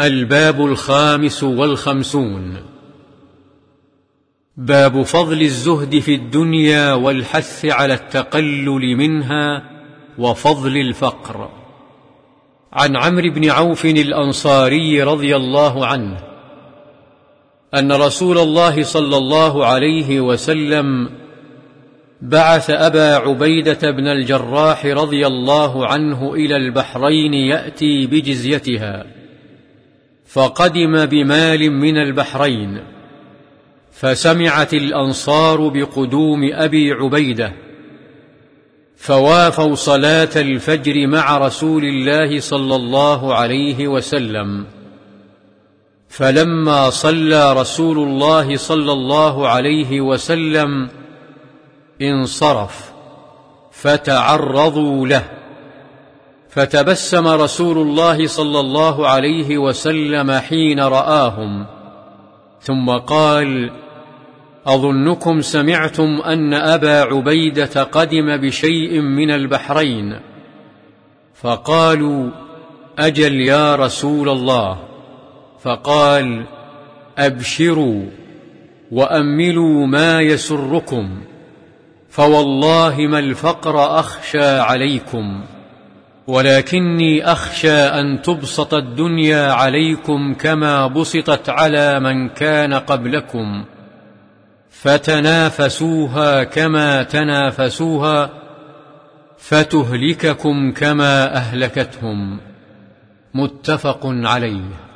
الباب الخامس والخمسون. باب فضل الزهد في الدنيا والحث على التقلل منها وفضل الفقر. عن عمرو بن عوف الأنصاري رضي الله عنه أن رسول الله صلى الله عليه وسلم بعث أبا عبيدة بن الجراح رضي الله عنه إلى البحرين يأتي بجزيتها. فقدم بمال من البحرين فسمعت الأنصار بقدوم أبي عبيدة فوافوا صلاة الفجر مع رسول الله صلى الله عليه وسلم. فلما صلى رسول الله صلى الله عليه وسلم انصرف فتعرضوا له. فتبسم رسول الله صلى الله عليه وسلم حين رآهم. ثم قال أظنكم سمعتم أن أبا عبيدة قدم بشيء من البحرين. فقالوا أجل يا رسول الله. فقال أبشروا وأملوا ما يسركم فوالله ما الفقر أخشى عليكم. ولكني أخشى أن تبسط الدنيا عليكم كما بسطت على من كان قبلكم فتنافسوها كما تنافسوها فتهلككم كما أهلكتهم متفق عليه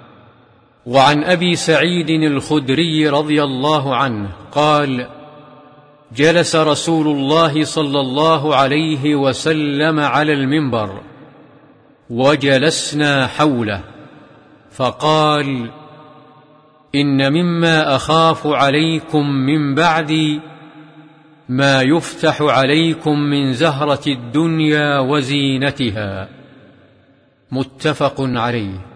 وعن أبي سعيد الخدري رضي الله عنه قال جلس رسول الله صلى الله عليه وسلم على المنبر وجلسنا حوله فقال إن مما أخاف عليكم من بعدي ما يفتح عليكم من زهرة الدنيا وزينتها. متفق عليه.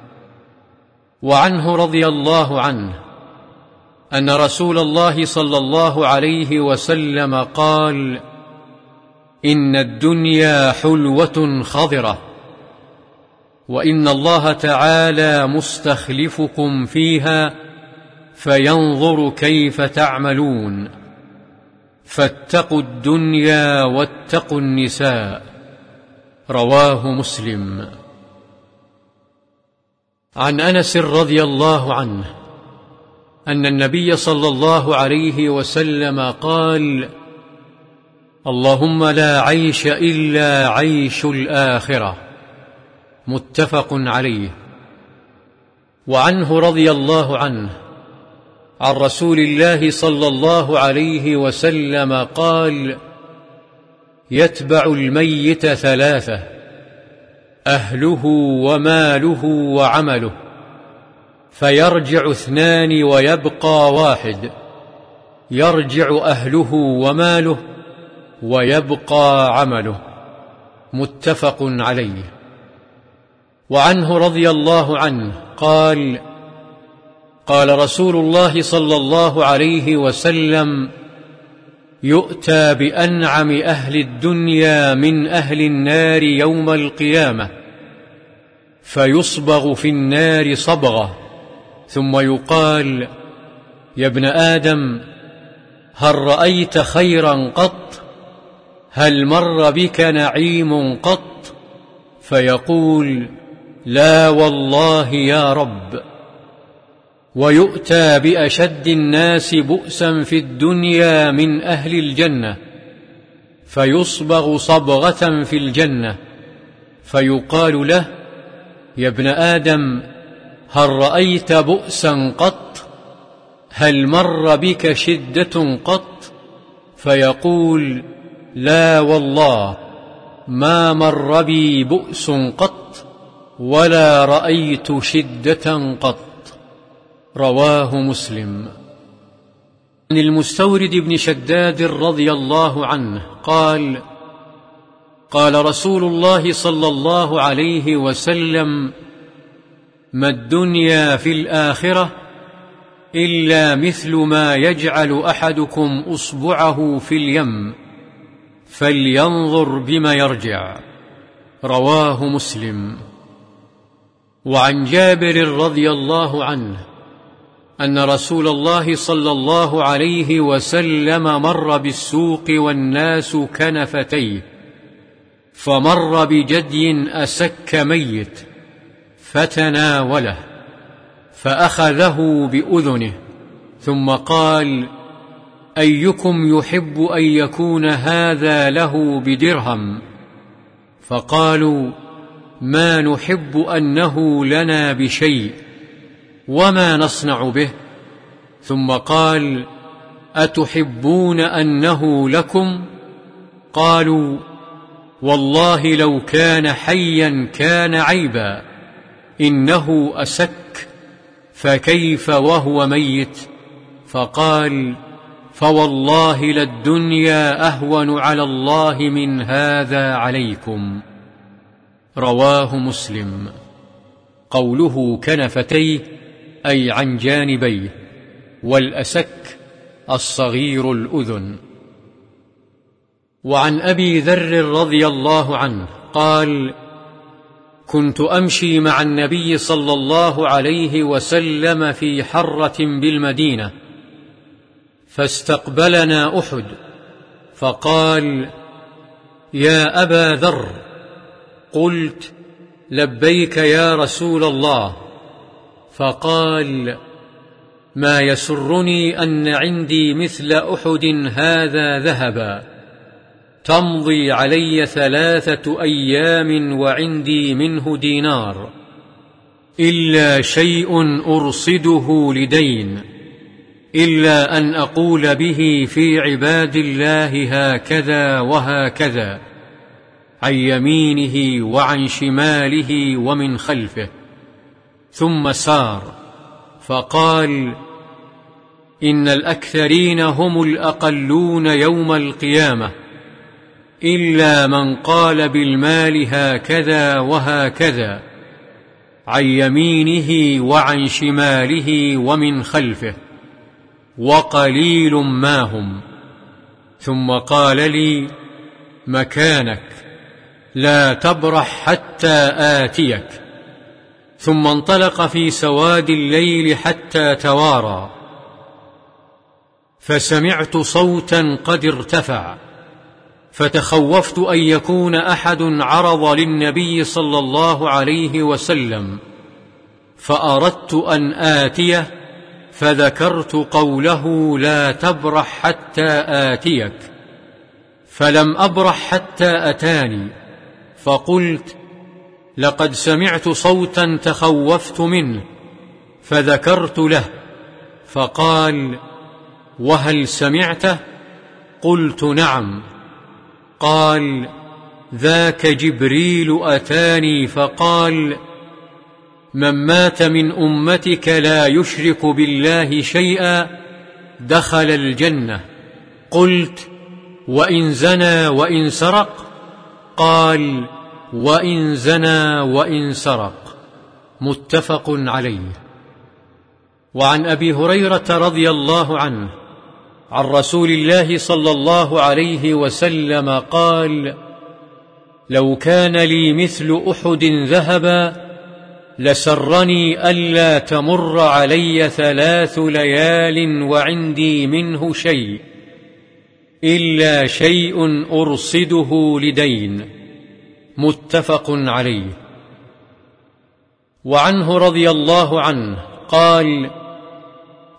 وعنه رضي الله عنه أن رسول الله صلى الله عليه وسلم قال إن الدنيا حلوة خضرة. وإن الله تعالى مستخلفكم فيها فينظر كيف تعملون فاتقوا الدنيا واتقوا النساء رواه مسلم. عن أنس رضي الله عنه أن النبي صلى الله عليه وسلم قال اللهم لا عيش إلا عيش الآخرة متفق عليه. وعنه رضي الله عنه عن رسول الله صلى الله عليه وسلم قال يتبع الميت ثلاثة أهله وماله وعمله فيرجع اثنان ويبقى واحد يرجع أهله وماله ويبقى عمله. متفق عليه. وعنه رضي الله عنه قال قال رسول الله صلى الله عليه وسلم يؤتى بأنعم أهل الدنيا من أهل النار يوم القيامة فيصبغ في النار صبغة ثم يقال يا ابن آدم هل رأيت خيرا قط؟ هل مر بك نعيم قط؟ فيقول لا والله يا رب. ويؤتى بأشد الناس بؤسا في الدنيا من أهل الجنة فيصبغ صبغة في الجنة فيقال له يا ابن آدم هل رأيت بؤسا قط؟ هل مر بك شدة قط؟ فيقول لا والله ما مر بي بؤس قط. ولا رأيت شدة قط. رواه مسلم. عن المستورد بن شداد رضي الله عنه قال قال رسول الله صلى الله عليه وسلم ما الدنيا في الآخرة إلا مثل ما يجعل أحدكم أصبعه في اليم فلينظر بما يرجع. رواه مسلم. وعن جابر رضي الله عنه أن رسول الله صلى الله عليه وسلم مر بالسوق والناس كنفتيه فمر بجدي أسك ميت فتناوله فأخذه بأذنه ثم قال أيكم يحب أن يكون هذا له بدرهم؟ فقالوا ما نحب أنه لنا بشيء وما نصنع به. ثم قال أتحبون أنه لكم؟ قالوا والله لو كان حيا كان عيبا إنه أسك فكيف وهو ميت؟ فقال فوالله للدنيا أهون على الله من هذا عليكم. رواه مسلم. قوله كنفتيه أي عن جانبيه والأسك الصغير الأذن. وعن أبي ذر رضي الله عنه قال كنت أمشي مع النبي صلى الله عليه وسلم في حرة بالمدينة فاستقبلنا أحد فقال يا أبا ذر قلت لبيك يا رسول الله فقال ما يسرني أن عندي مثل أحد هذا ذهبا تمضي علي ثلاثة أيام وعندي منه دينار إلا شيء أرصده لدين إلا أن أقول به في عباد الله هكذا وهكذا عن يمينه وعن شماله ومن خلفه. ثم سار فقال إن الأكثرين هم الأقلون يوم القيامة إلا من قال بالمال هكذا وهكذا عن يمينه وعن شماله ومن خلفه وقليل ما هم. ثم قال لي مكانك. لا تبرح حتى آتيك. ثم انطلق في سواد الليل حتى توارى. فسمعت صوتا قد ارتفع. فتخوفت أن يكون أحد عرض للنبي صلى الله عليه وسلم. فأردت أن آتيه. فذكرت قوله لا تبرح حتى آتيك. فلم أبرح حتى أتاني. فقلت لقد سمعت صوتا تخوفت منه فذكرت له فقال وهل سمعته؟ قلت نعم. قال ذاك جبريل أتاني فقال من مات من أمتك لا يشرك بالله شيئا دخل الجنة. قلت وإن زنى وإن سرق؟ قال وإن زنى وإن سرق. متفق عليه. وعن أبي هريرة رضي الله عنه عن رسول الله صلى الله عليه وسلم قال لو كان لي مثل أحد ذهبا لسرني ألا تمر علي ثلاث ليال وعندي منه شيء إلا شيء أرصده لدين. متفق عليه. وعنه رضي الله عنه قال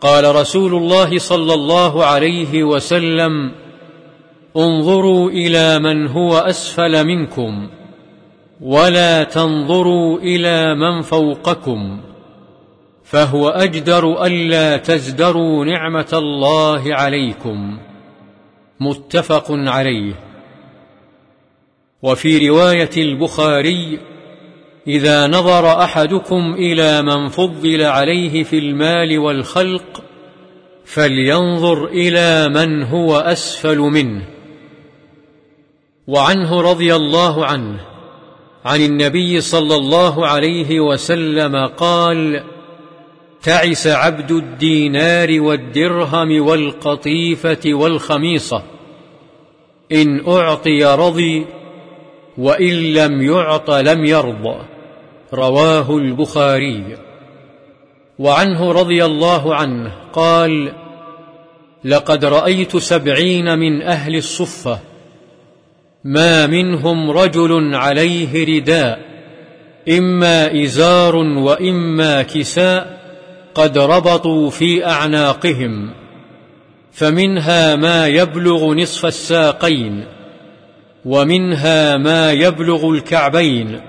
قال رسول الله صلى الله عليه وسلم انظروا إلى من هو أسفل منكم ولا تنظروا إلى من فوقكم فهو أجدر ألا تزدروا نعمة الله عليكم. متفق عليه. وفي رواية البخاري إذا نظر أحدكم إلى من فضل عليه في المال والخلق فلينظر إلى من هو أسفل منه. وعنه رضي الله عنه عن النبي صلى الله عليه وسلم قال تعس عبد الدينار والدرهم والقطيفة والخميصة إن أعطي رضي وإن لم يعط لم يرضى رواه البخاري. وعنه رضي الله عنه قال لقد رأيت سبعين من أهل الصفة. ما منهم رجل عليه رداء. إما إزار وإما كساء قد ربطوا في أعناقهم. فمنها ما يبلغ نصف الساقين. ومنها ما يبلغ الكعبين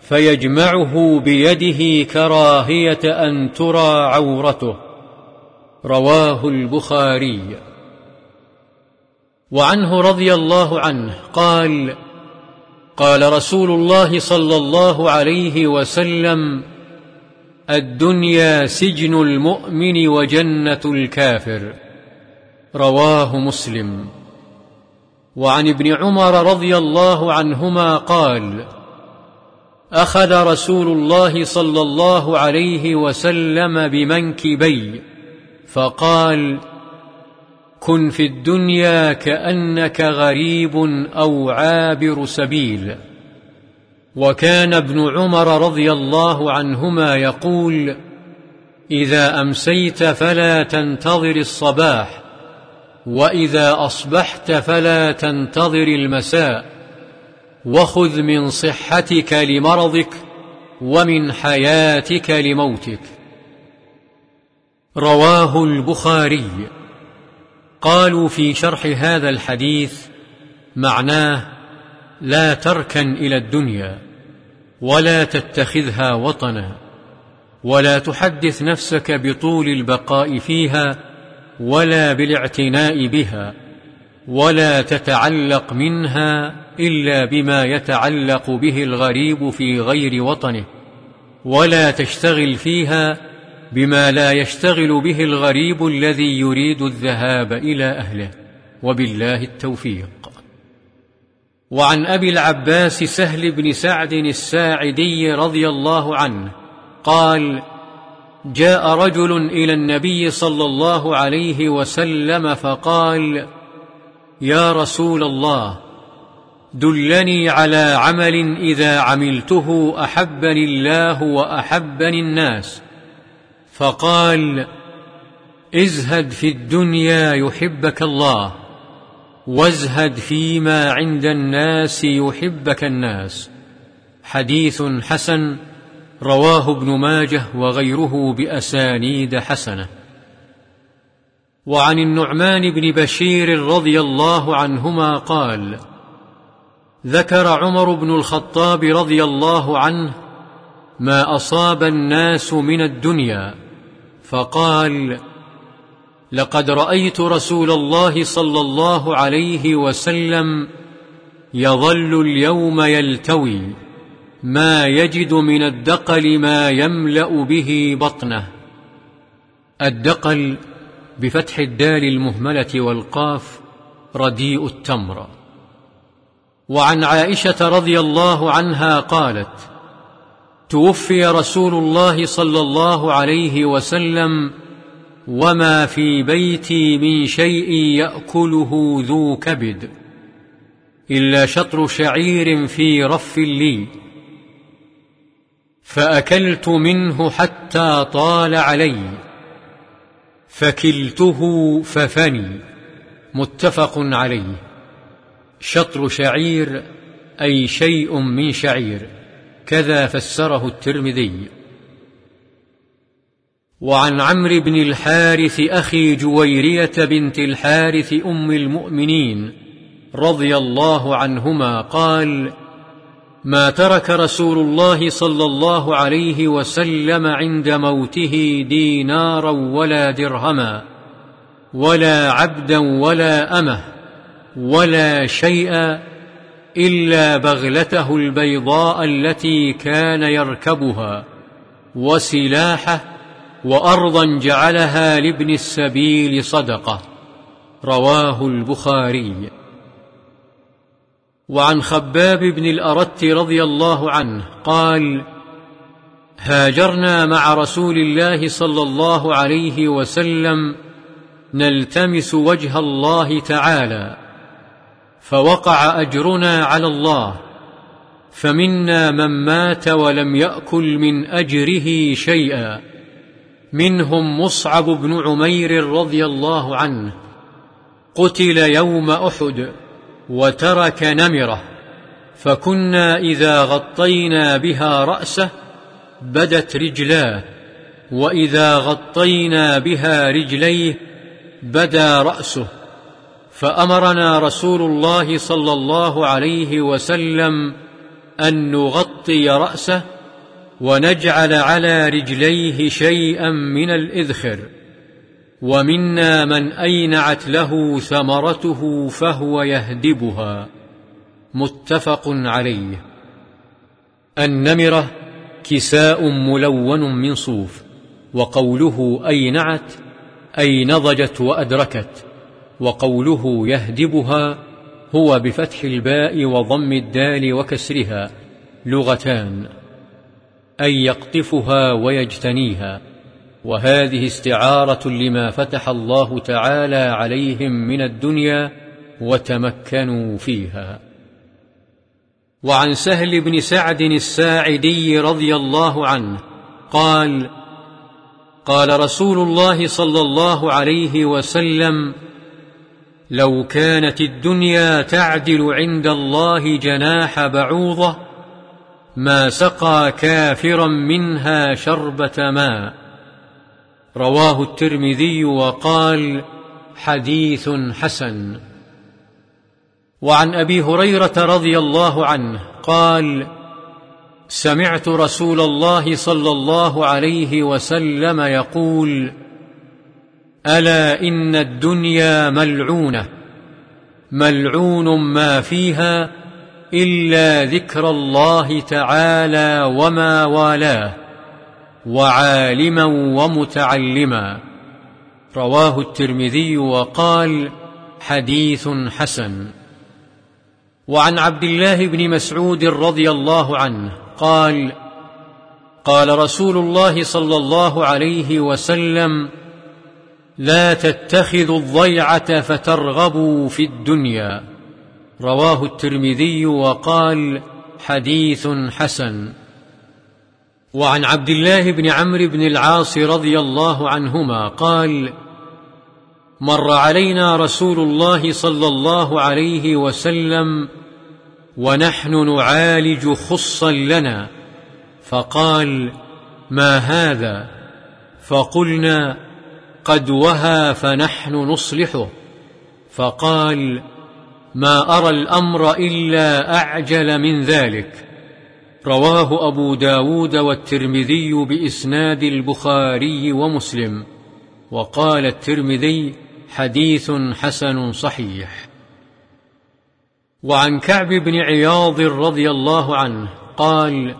فيجمعه بيده كراهية أن ترى عورته. رواه البخاري. وعنه رضي الله عنه قال قال رسول الله صلى الله عليه وسلم الدنيا سجن المؤمن وجنة الكافر. رواه مسلم. وعن ابن عمر رضي الله عنهما قال أخذ رسول الله صلى الله عليه وسلم بمنكبي فقال كن في الدنيا كأنك غريب أو عابر سبيل. وكان ابن عمر رضي الله عنهما يقول إذا أمسيت فلا تنتظر الصباح وإذا أصبحت فلا تنتظر المساء وخذ من صحتك لمرضك ومن حياتك لموتك رواه البخاري قالوا في شرح هذا الحديث معناه لا تركن إلى الدنيا ولا تتخذها وطنا ولا تحدث نفسك بطول البقاء فيها ولا بالاعتناء بها ولا تتعلق منها إلا بما يتعلق به الغريب في غير وطنه ولا تشتغل فيها بما لا يشتغل به الغريب الذي يريد الذهاب إلى أهله. وبالله التوفيق. وعن أبي العباس سهل بن سعد الساعدي رضي الله عنه قال جاء رجل إلى النبي صلى الله عليه وسلم فقال يا رسول الله دلني على عمل إذا عملته أحبني الله وأحبني الناس. فقال ازهد في الدنيا يحبك الله وازهد فيما عند الناس يحبك الناس. حديث حسن رواه ابن ماجه وغيره بأسانيد حسنة. وعن النعمان بن بشير رضي الله عنهما قال ذكر عمر بن الخطاب رضي الله عنه ما أصاب الناس من الدنيا فقال لقد رأيت رسول الله صلى الله عليه وسلم يظل اليوم يلتوي. ما يجد من الدقل ما يملأ به بطنه. الدقل بفتح الدال المهملة والقاف رديء التمر. وعن عائشة رضي الله عنها قالت توفي رسول الله صلى الله عليه وسلم وما في بيتي من شيء يأكله ذو كبد إلا شطر شعير في رف لي. فأكلت منه حتى طال علي فكلته ففني متفق عليه. شطر شعير أي شيء من شعير كذا فسره الترمذي. وعن عمرو بن الحارث أخي جويرية بنت الحارث أم المؤمنين رضي الله عنهما قال ما ترك رسول الله صلى الله عليه وسلم عند موته دينارا ولا درهما ولا عبدا ولا أمة ولا شيئا إلا بغلته البيضاء التي كان يركبها وسلاحه وأرضا جعلها لابن السبيل صدقة رواه البخاري. وعن خباب بن الأرت رضي الله عنه قال هاجرنا مع رسول الله صلى الله عليه وسلم نلتمس وجه الله تعالى فوقع أجرنا على الله فمنا من مات ولم يأكل من أجره شيئا منهم مصعب بن عمير رضي الله عنه قتل يوم أحد وترك نمرة. فكنا إذا غطينا بها رأسه بدت رجلاه وإذا غطينا بها رجليه بدا رأسه. فأمرنا رسول الله صلى الله عليه وسلم أن نغطي رأسه ونجعل على رجليه شيئا من الإذخر. ومنا من أينعت له ثمرته فهو يهدبها. متفق عليه. النمرة كساء ملون من صوف وقوله أينعت أي نضجت وأدركت وقوله يهدبها هو بفتح الباء وضم الدال وكسرها لغتان أي يقطفها ويجتنيها. وهذه استعارة لما فتح الله تعالى عليهم من الدنيا وتمكنوا فيها. وعن سهل بن سعد الساعدي رضي الله عنه قال قال رسول الله صلى الله عليه وسلم لو كانت الدنيا تعدل عند الله جناح بعوضة ما سقى كافرا منها شربة ماء. رواه الترمذي وقال حديث حسن. وعن أبي هريرة رضي الله عنه قال سمعت رسول الله صلى الله عليه وسلم يقول ألا إن الدنيا ملعونة ملعون ما فيها إلا ذكر الله تعالى وما والاه. وعالما ومتعلما. رواه الترمذي وقال حديث حسن. وعن عبد الله بن مسعود رضي الله عنه قال قال رسول الله صلى الله عليه وسلم لا تتخذوا الضيعة فترغبوا في الدنيا. رواه الترمذي وقال حديث حسن. وعن عبد الله بن عمرو بن العاص رضي الله عنهما قال مر علينا رسول الله صلى الله عليه وسلم ونحن نعالج خصا لنا فقال ما هذا؟ فقلنا قد وهى فنحن نصلحه. فقال ما أرى الأمر إلا أعجل من ذلك. رواه أبو داود والترمذي بإسناد البخاري ومسلم وقال الترمذي حديث حسن صحيح. وعن كعب بن عياض رضي الله عنه قال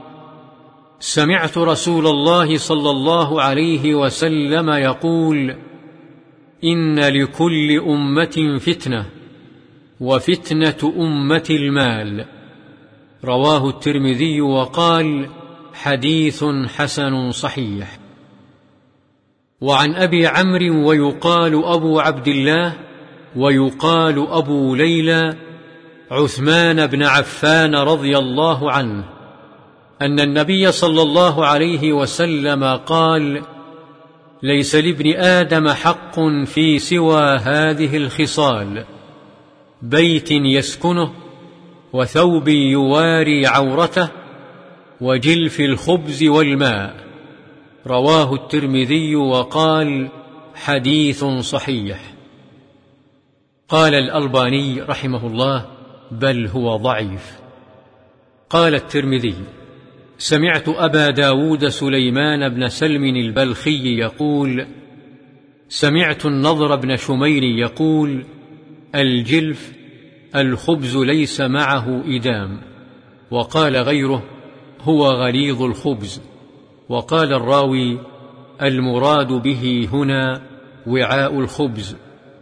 سمعت رسول الله صلى الله عليه وسلم يقول إن لكل أمة فتنة وفتنة أمة المال. رواه الترمذي وقال حديث حسن صحيح. وعن أبي عمرو ويقال أبو عبد الله ويقال أبو ليلى عثمان بن عفان رضي الله عنه أن النبي صلى الله عليه وسلم قال ليس لابن آدم حق في سوى هذه الخصال بيت يسكنه وثوب يواري عورته وجلف الخبز والماء. رواه الترمذي وقال حديث صحيح. قال الألباني رحمه الله بل هو ضعيف. قال الترمذي سمعت أبا داود سليمان بن سلم البلخي يقول سمعت النضر بن شمير يقول الجلف الخبز ليس معه إدام. وقال غيره هو غليظ الخبز. وقال الراوي المراد به هنا وعاء الخبز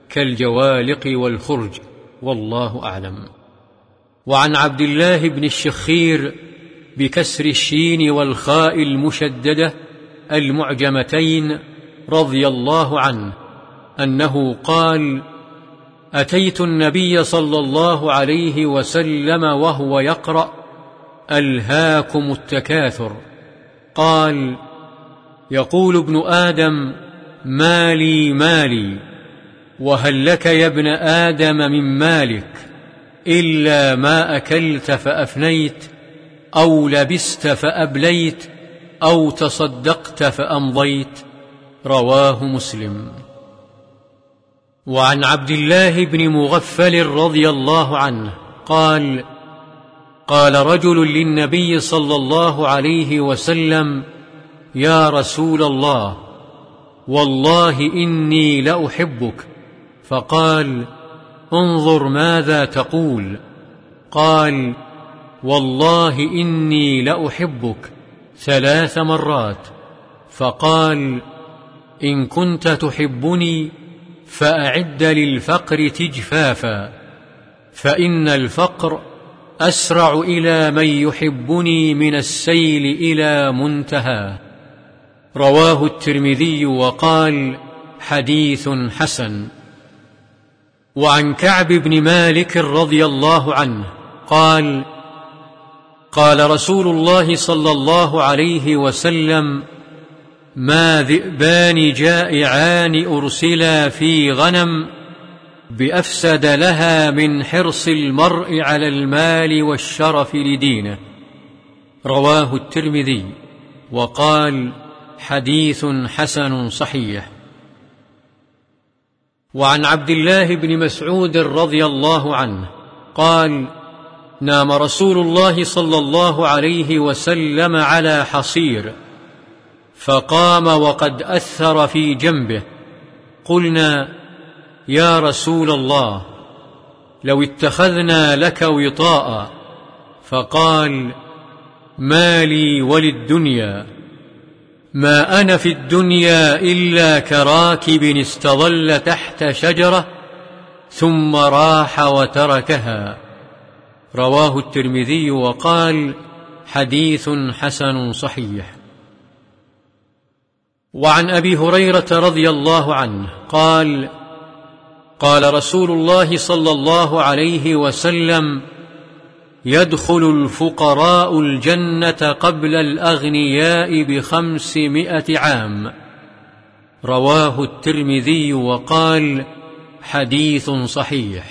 كالجوالق والخرج. والله أعلم. وعن عبد الله بن الشخير بكسر الشين والخاء المشددة المعجمتين رضي الله عنه أنه قال أتيت النبي صلى الله عليه وسلم وهو يقرأ ألهاكم التكاثر. قال يقول ابن آدم مالي مالي. وهل لك يا ابن آدم من مالك؟ إلا ما أكلت فأفنيت أو لبست فأبليت أو تصدقت فأمضيت. رواه مسلم. وعن عبد الله بن مغفل رضي الله عنه قال قال رجل للنبي صلى الله عليه وسلم يا رسول الله والله إني لأحبك. فقال انظر ماذا تقول. قال والله إني لأحبك ثلاث مرات. فقال إن كنت تحبني فأعد للفقر تجفافا فإن الفقر أسرع إلى من يحبني من السيل إلى منتهى. رواه الترمذي وقال حديث حسن. وعن كعب بن مالك رضي الله عنه قال قال رسول الله صلى الله عليه وسلم ما ذئبان جائعان أرسلا في غنم بأفسد لها من حرص المرء على المال والشرف لدينه. رواه الترمذي وقال حديث حسن صحيح. وعن عبد الله بن مسعود رضي الله عنه قال نام رسول الله صلى الله عليه وسلم على حصير. فقام وقد أثر في جنبه. قلنا يا رسول الله لو اتخذنا لك وطاء. فقال ما لي وللدنيا. ما أنا في الدنيا إلا كراكب استظل تحت شجرة ثم راح وتركها. رواه الترمذي وقال حديث حسن صحيح. وعن أبي هريرة رضي الله عنه قال قال رسول الله صلى الله عليه وسلم يدخل الفقراء الجنة قبل الأغنياء بخمسمائة عام. رواه الترمذي وقال حديث صحيح.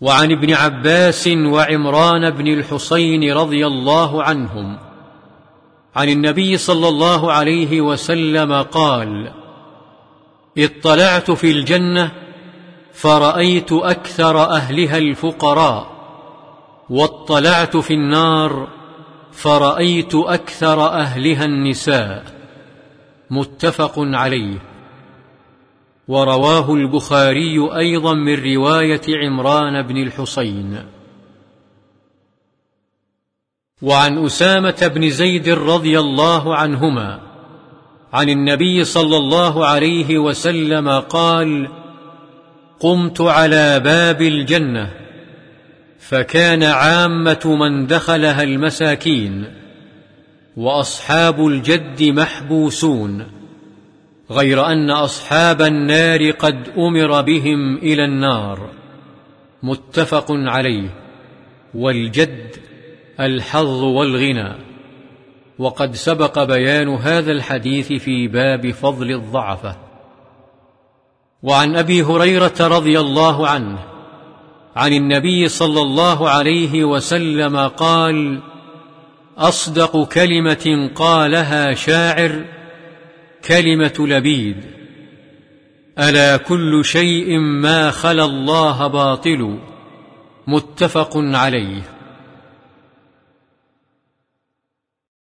وعن ابن عباس وعمران بن الحسين رضي الله عنهم عن النبي صلى الله عليه وسلم قال اطلعت في الجنة فرأيت أكثر أهلها الفقراء واطلعت في النار فرأيت أكثر أهلها النساء. متفق عليه. ورواه البخاري أيضا من رواية عمران بن الحسين. وعن أسامة بن زيد رضي الله عنهما عن النبي صلى الله عليه وسلم قال قمت على باب الجنة فكان عامة من دخلها المساكين وأصحاب الجد محبوسون غير أن أصحاب النار قد أمر بهم إلى النار. متفق عليه. والجد الحظ والغنى. وقد سبق بيان هذا الحديث في باب فضل الضعفة. وعن أبي هريرة رضي الله عنه عن النبي صلى الله عليه وسلم قال أصدق كلمة قالها شاعر كلمة لبيد. ألا كل شيء ما خلا الله باطل. متفق عليه.